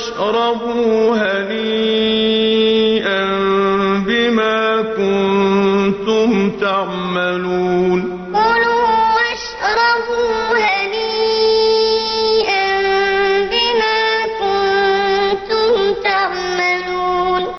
واشربوا هنيئا بما كنتم تعملون